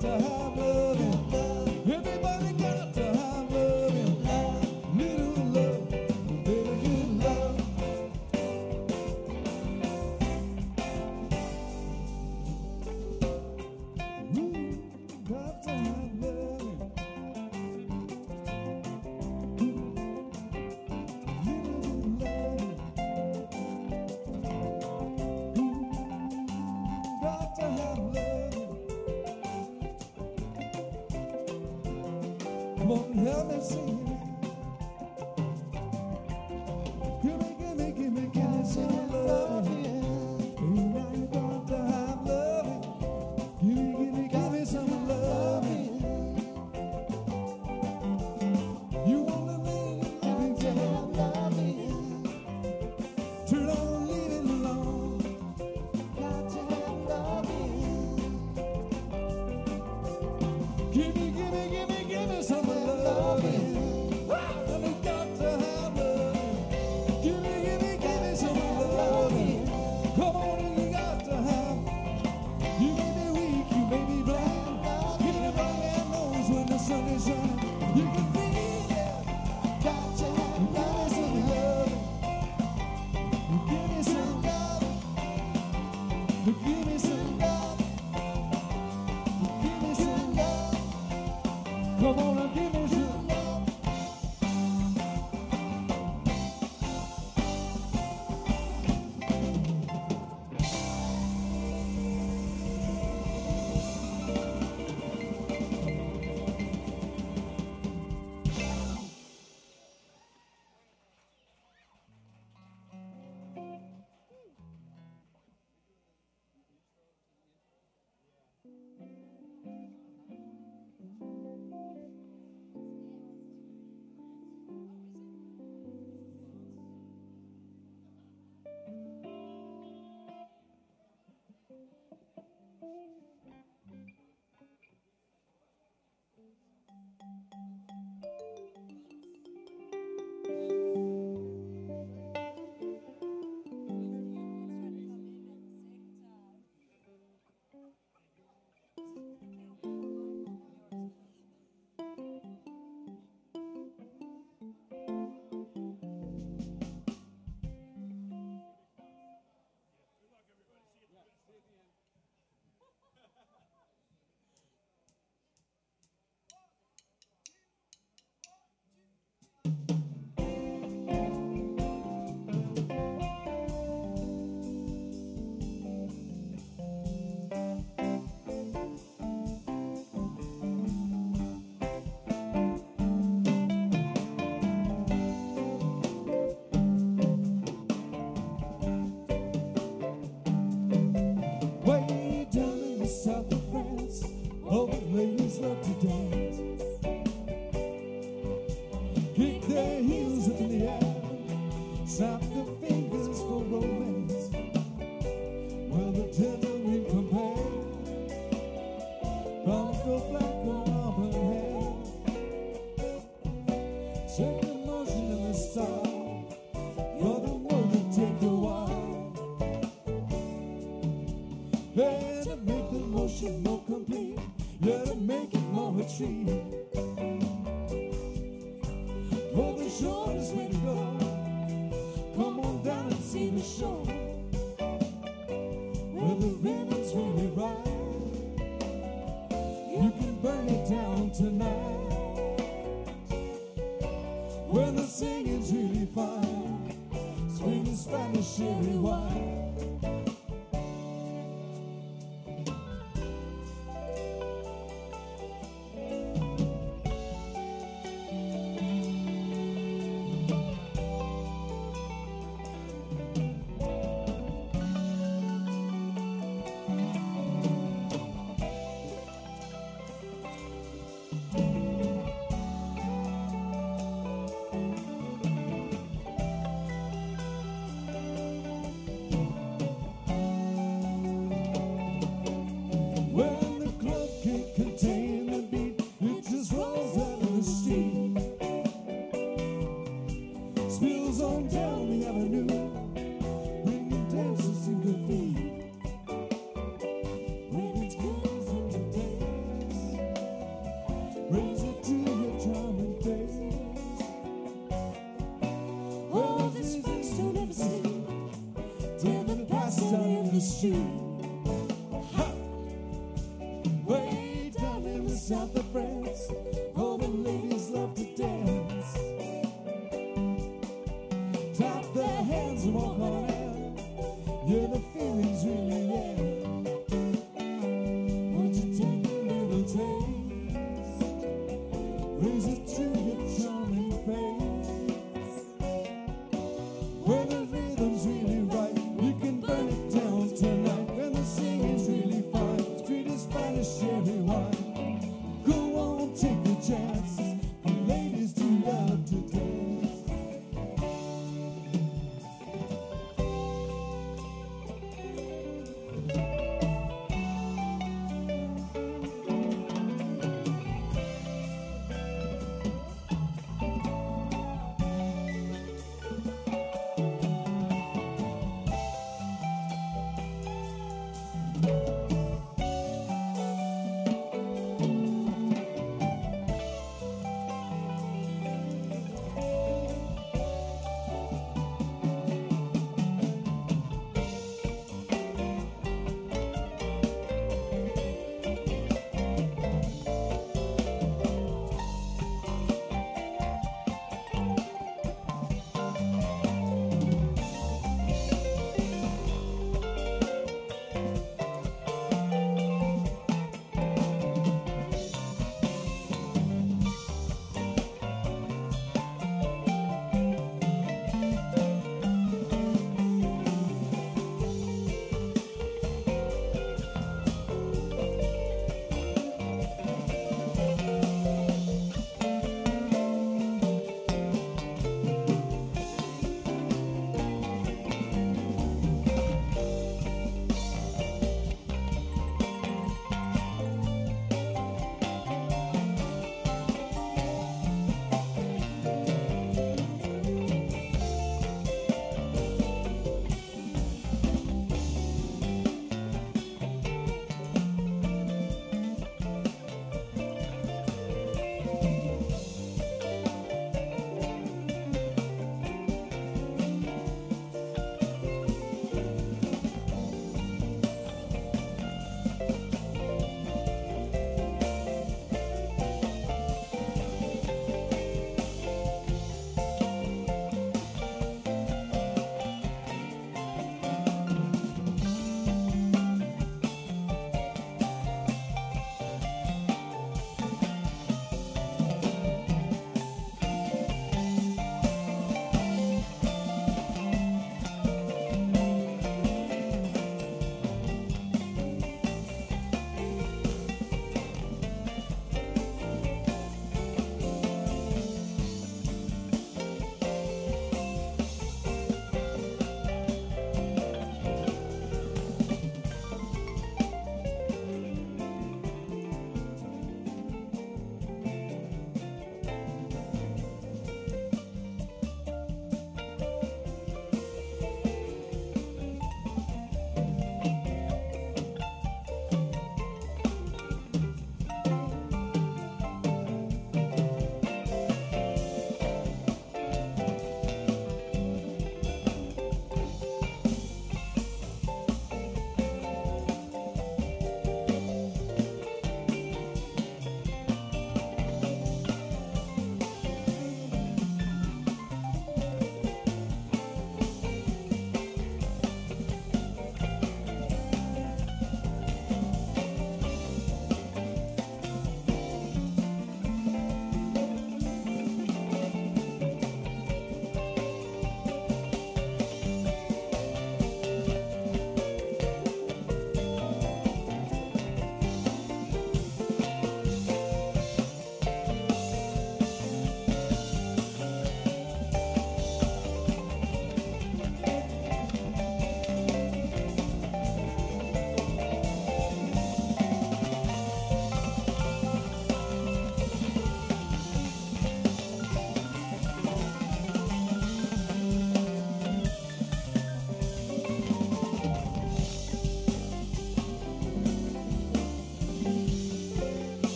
to have cherry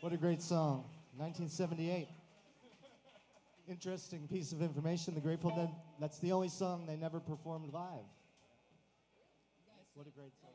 What a great song. 1978. Interesting piece of information. The Grateful Dead, that's the only song they never performed live. What a great song.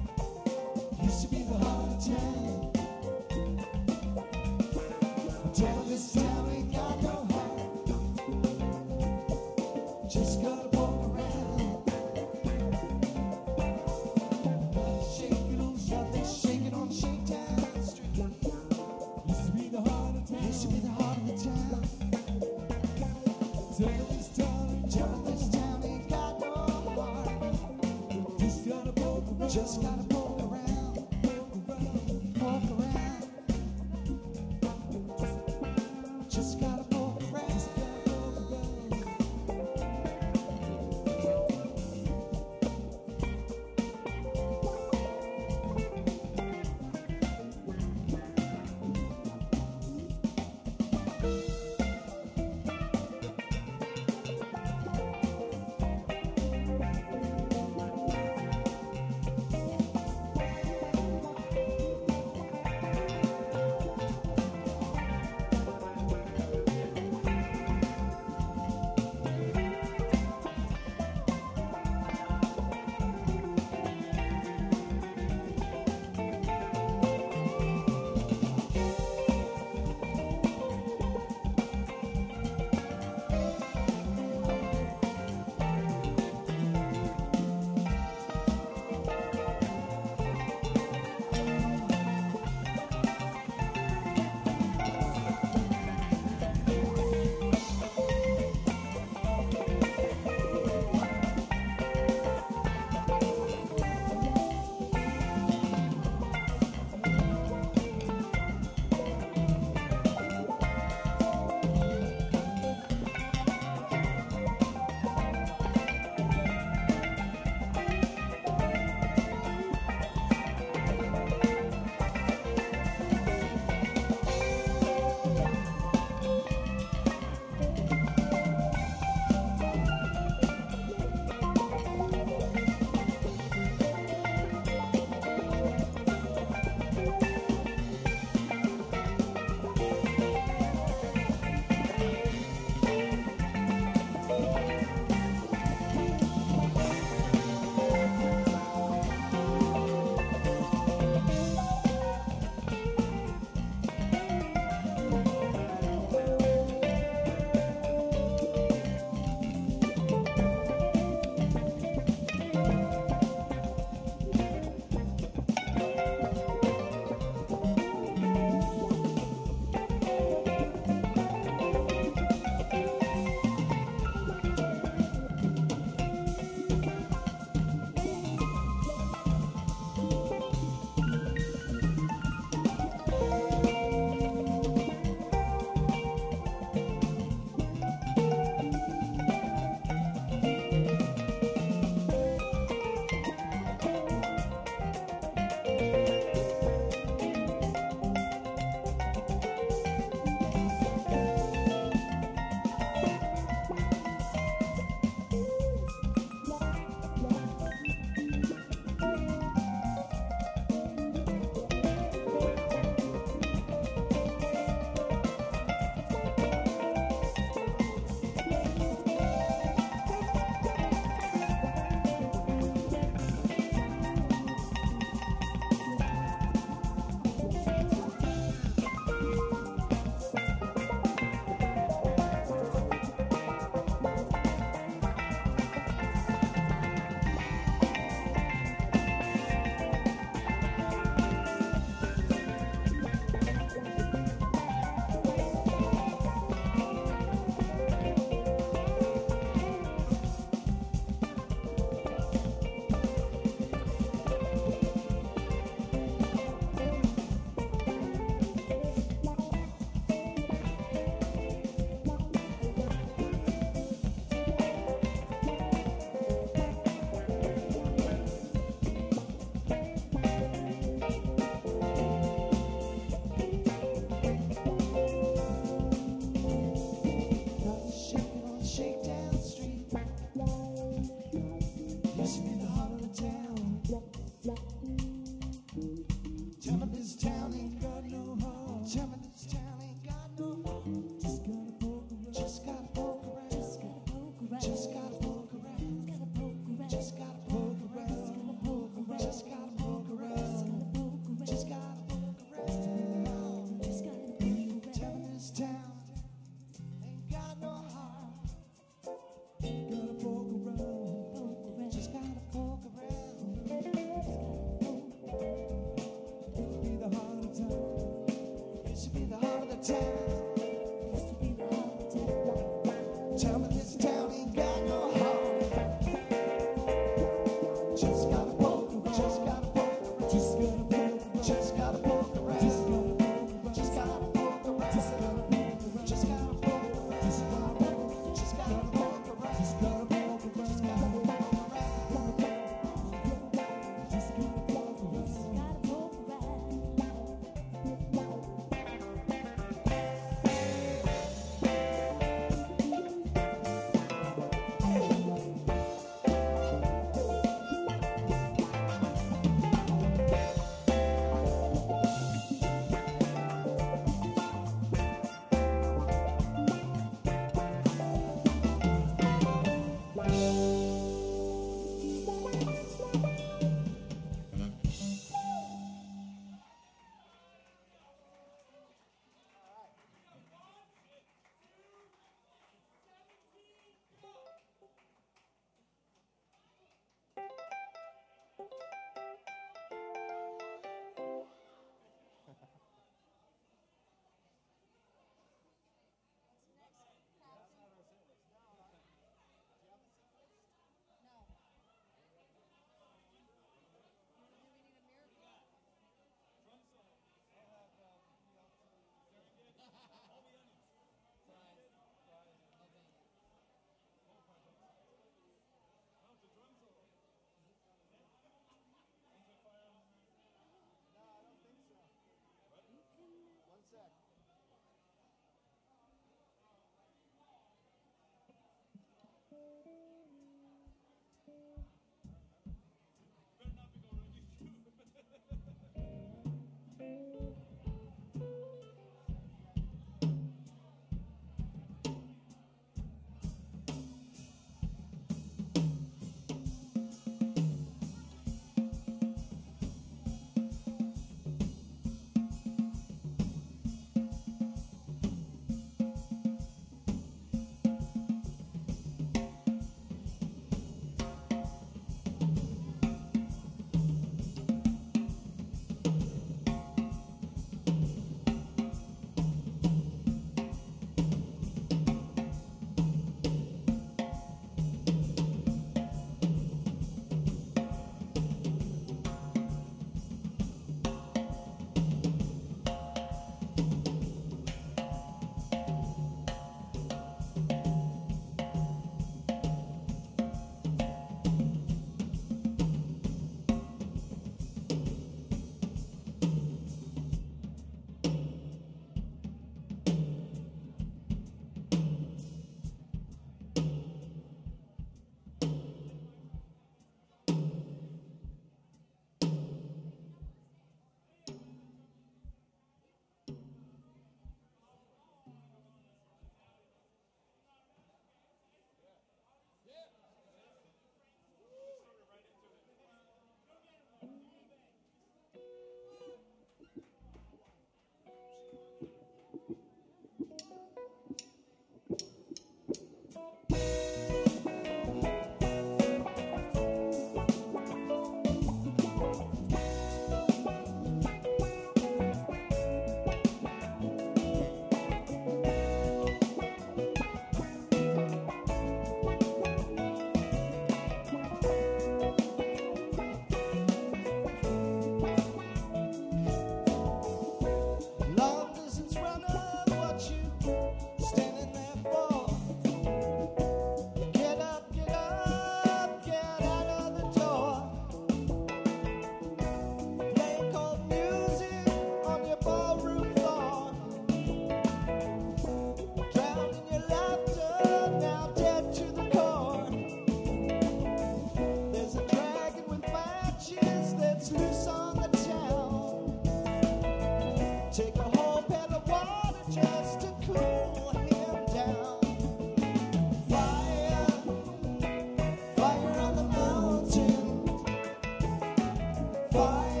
fire.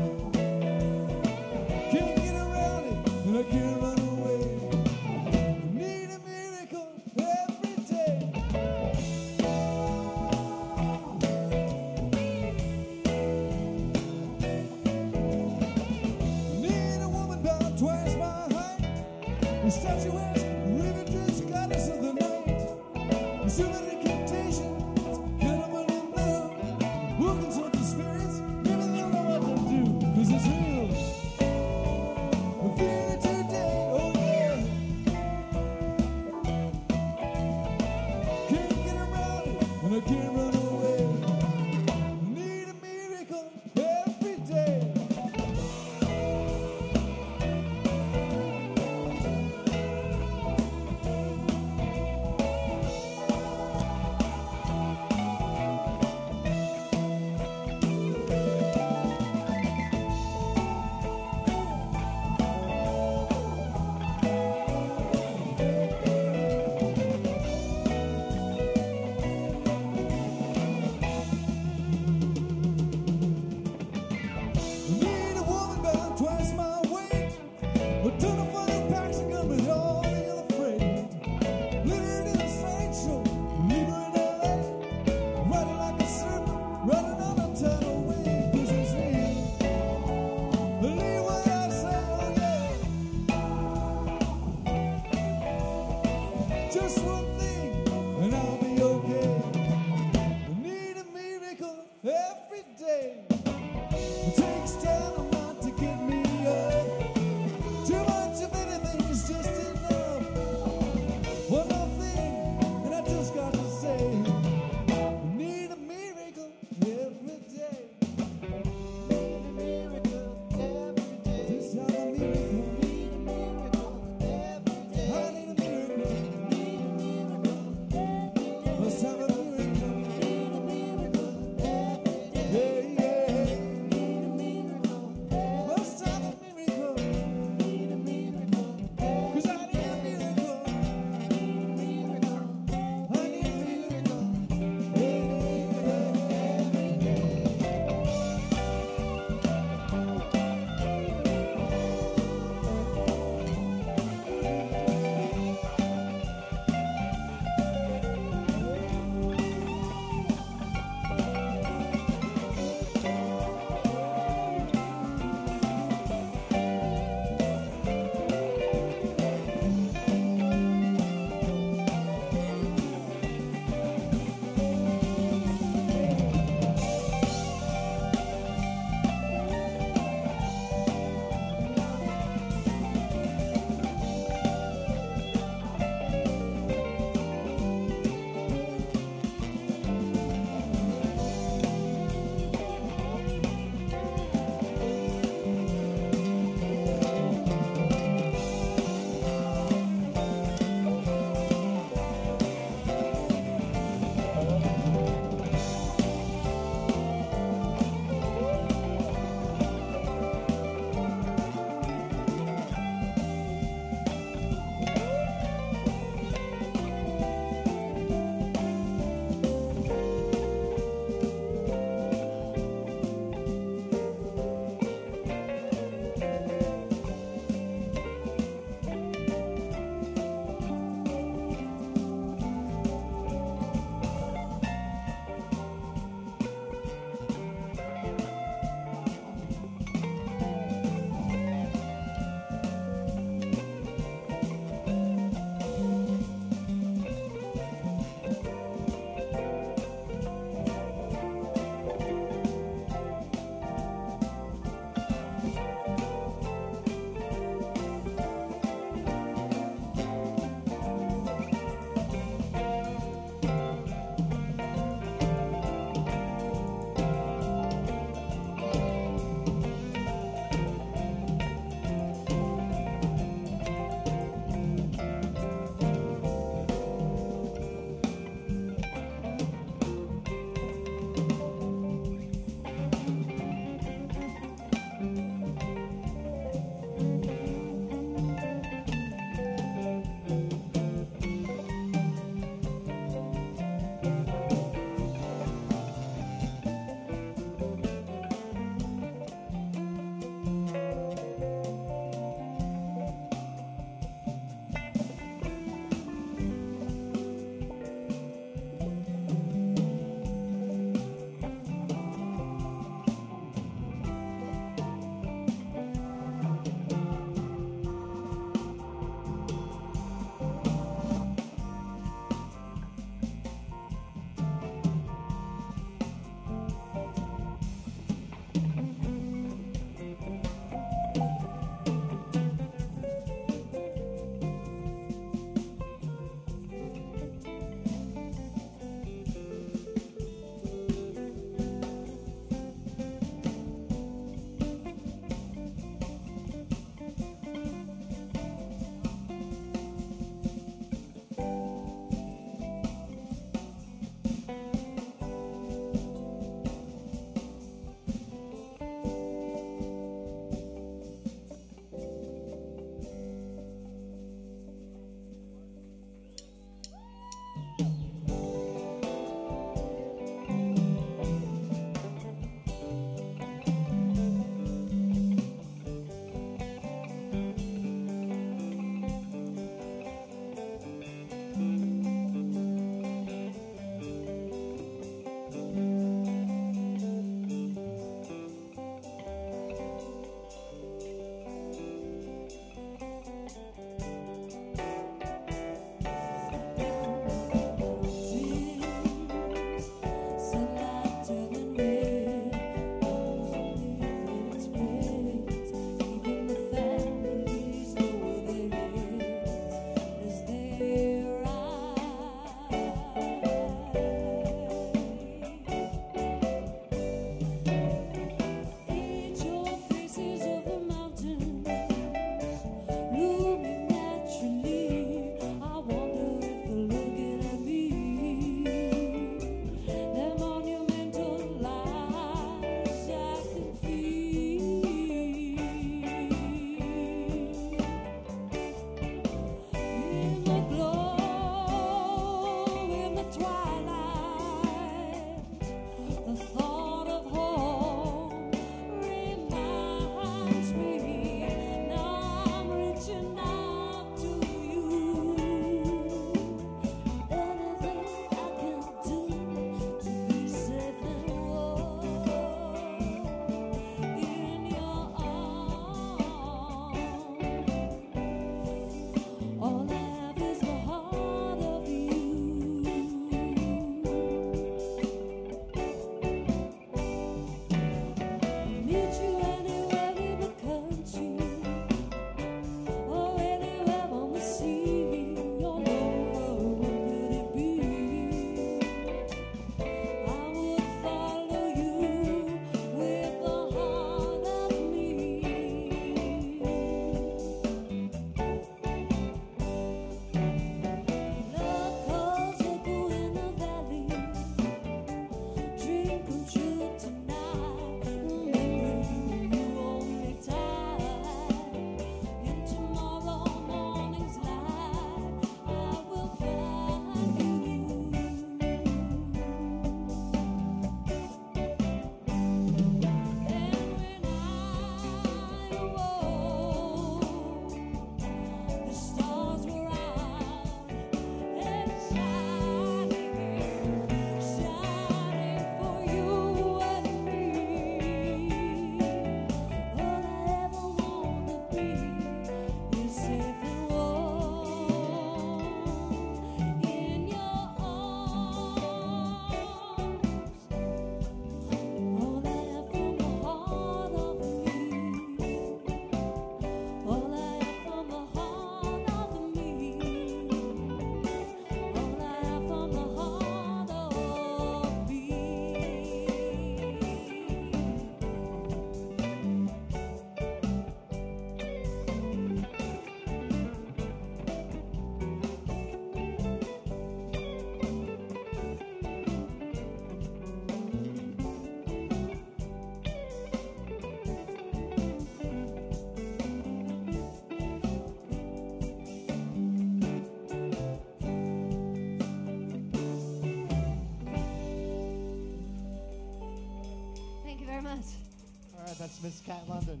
That's Miss Cat London.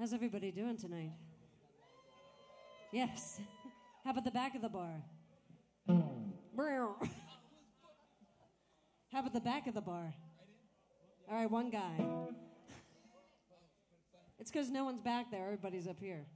How's everybody doing tonight? Yes. How about the back of the bar? How about the back of the bar? All right, one guy. It's because no one's back there, everybody's up here.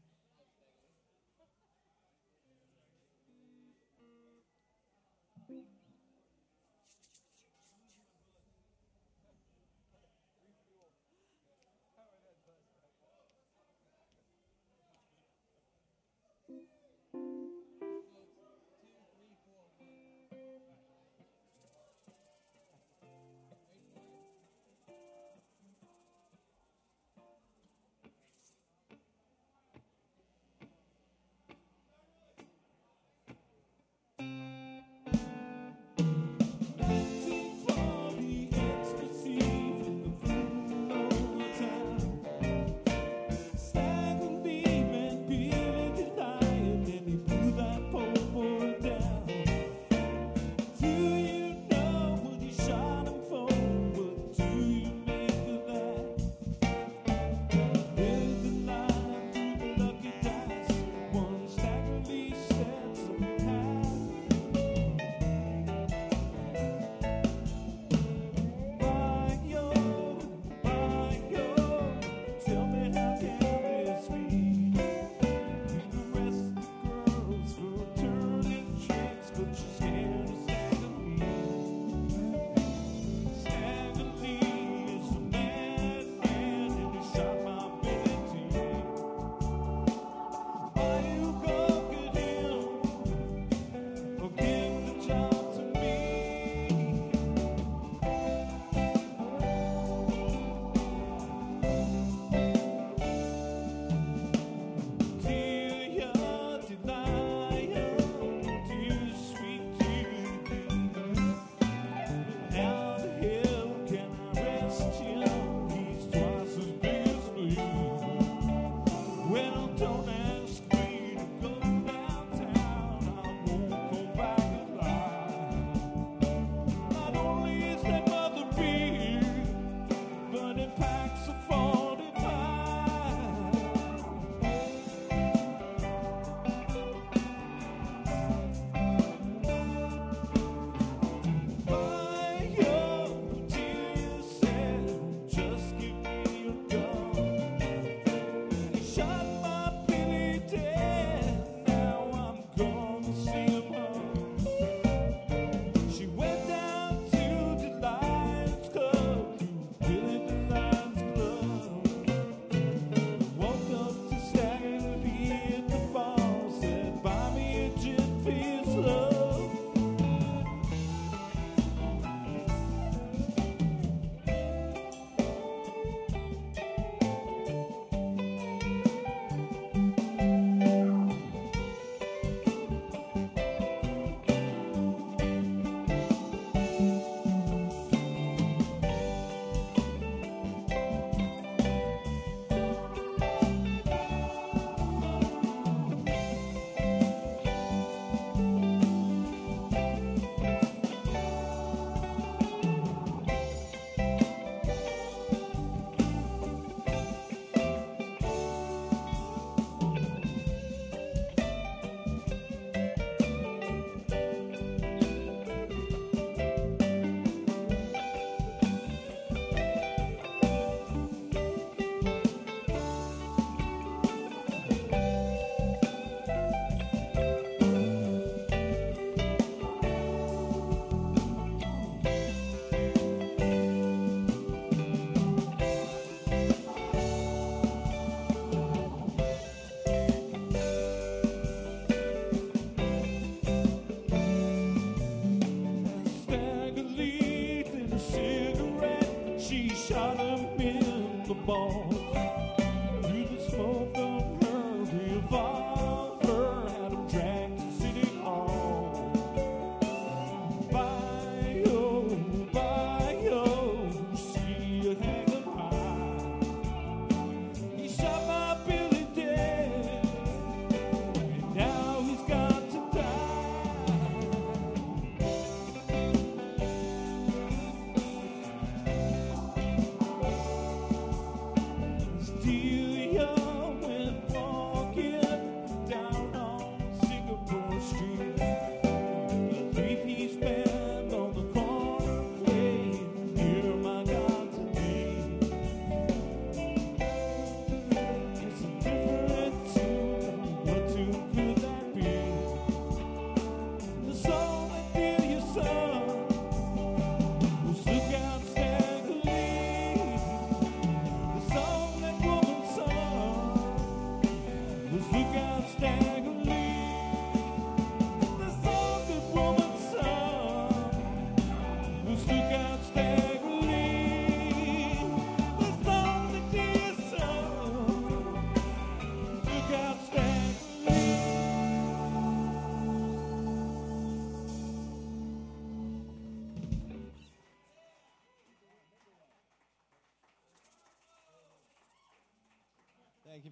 He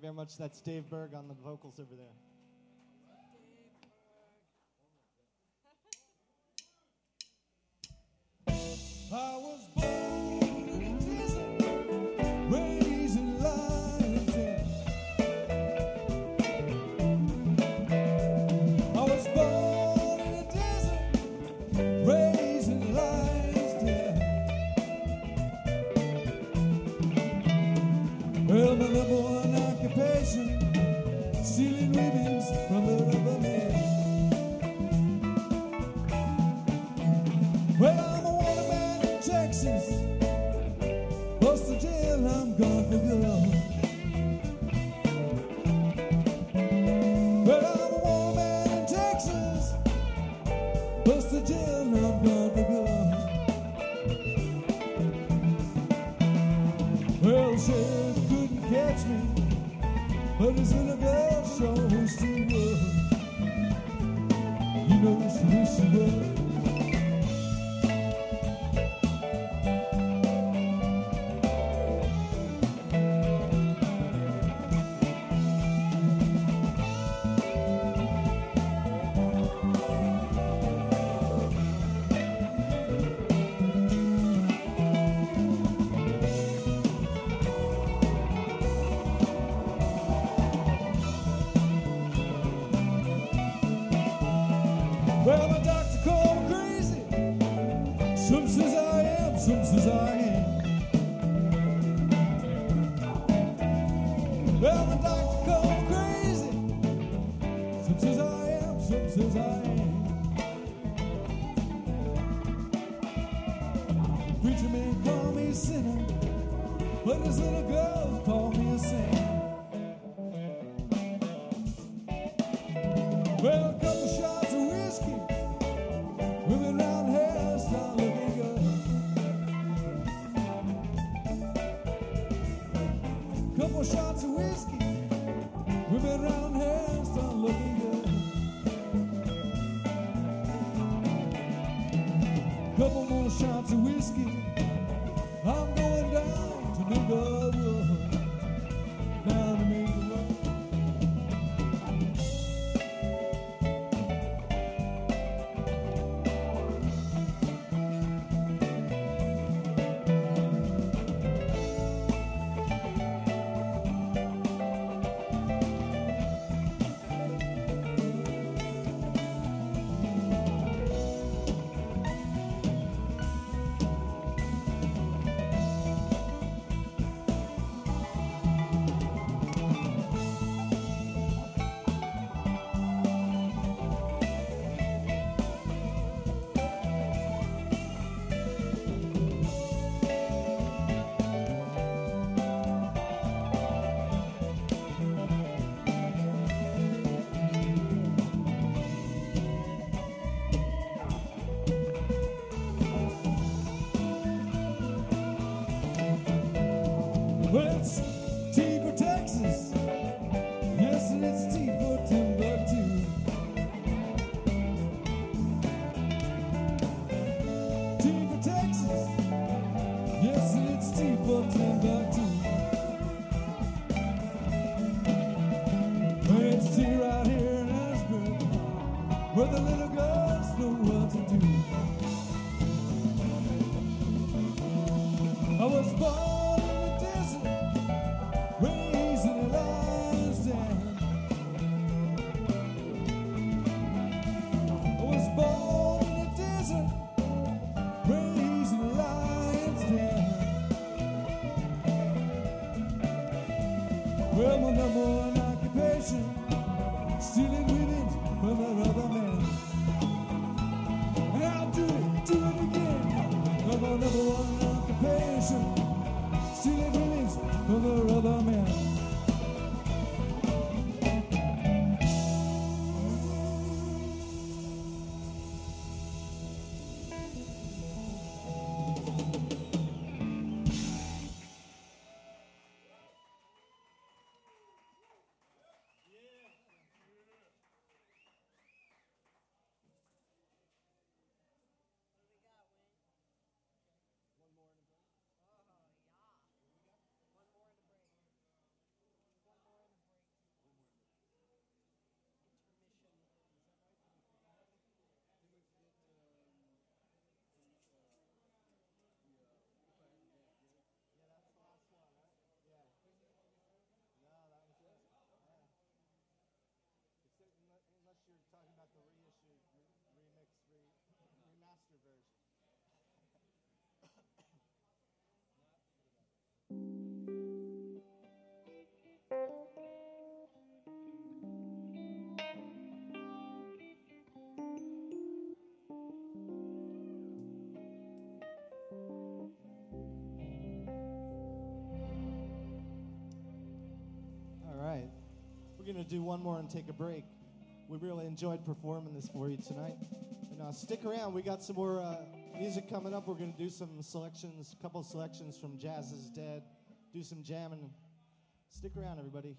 you very much. That's Dave Berg on the vocals over there. this little know what to do. I was born. Going to do one more and take a break. We really enjoyed performing this for you tonight. And uh, stick around. We got some more uh, music coming up. We're going to do some selections, a couple selections from Jazz is Dead, do some jamming. Stick around, everybody.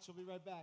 Much. We'll be right back.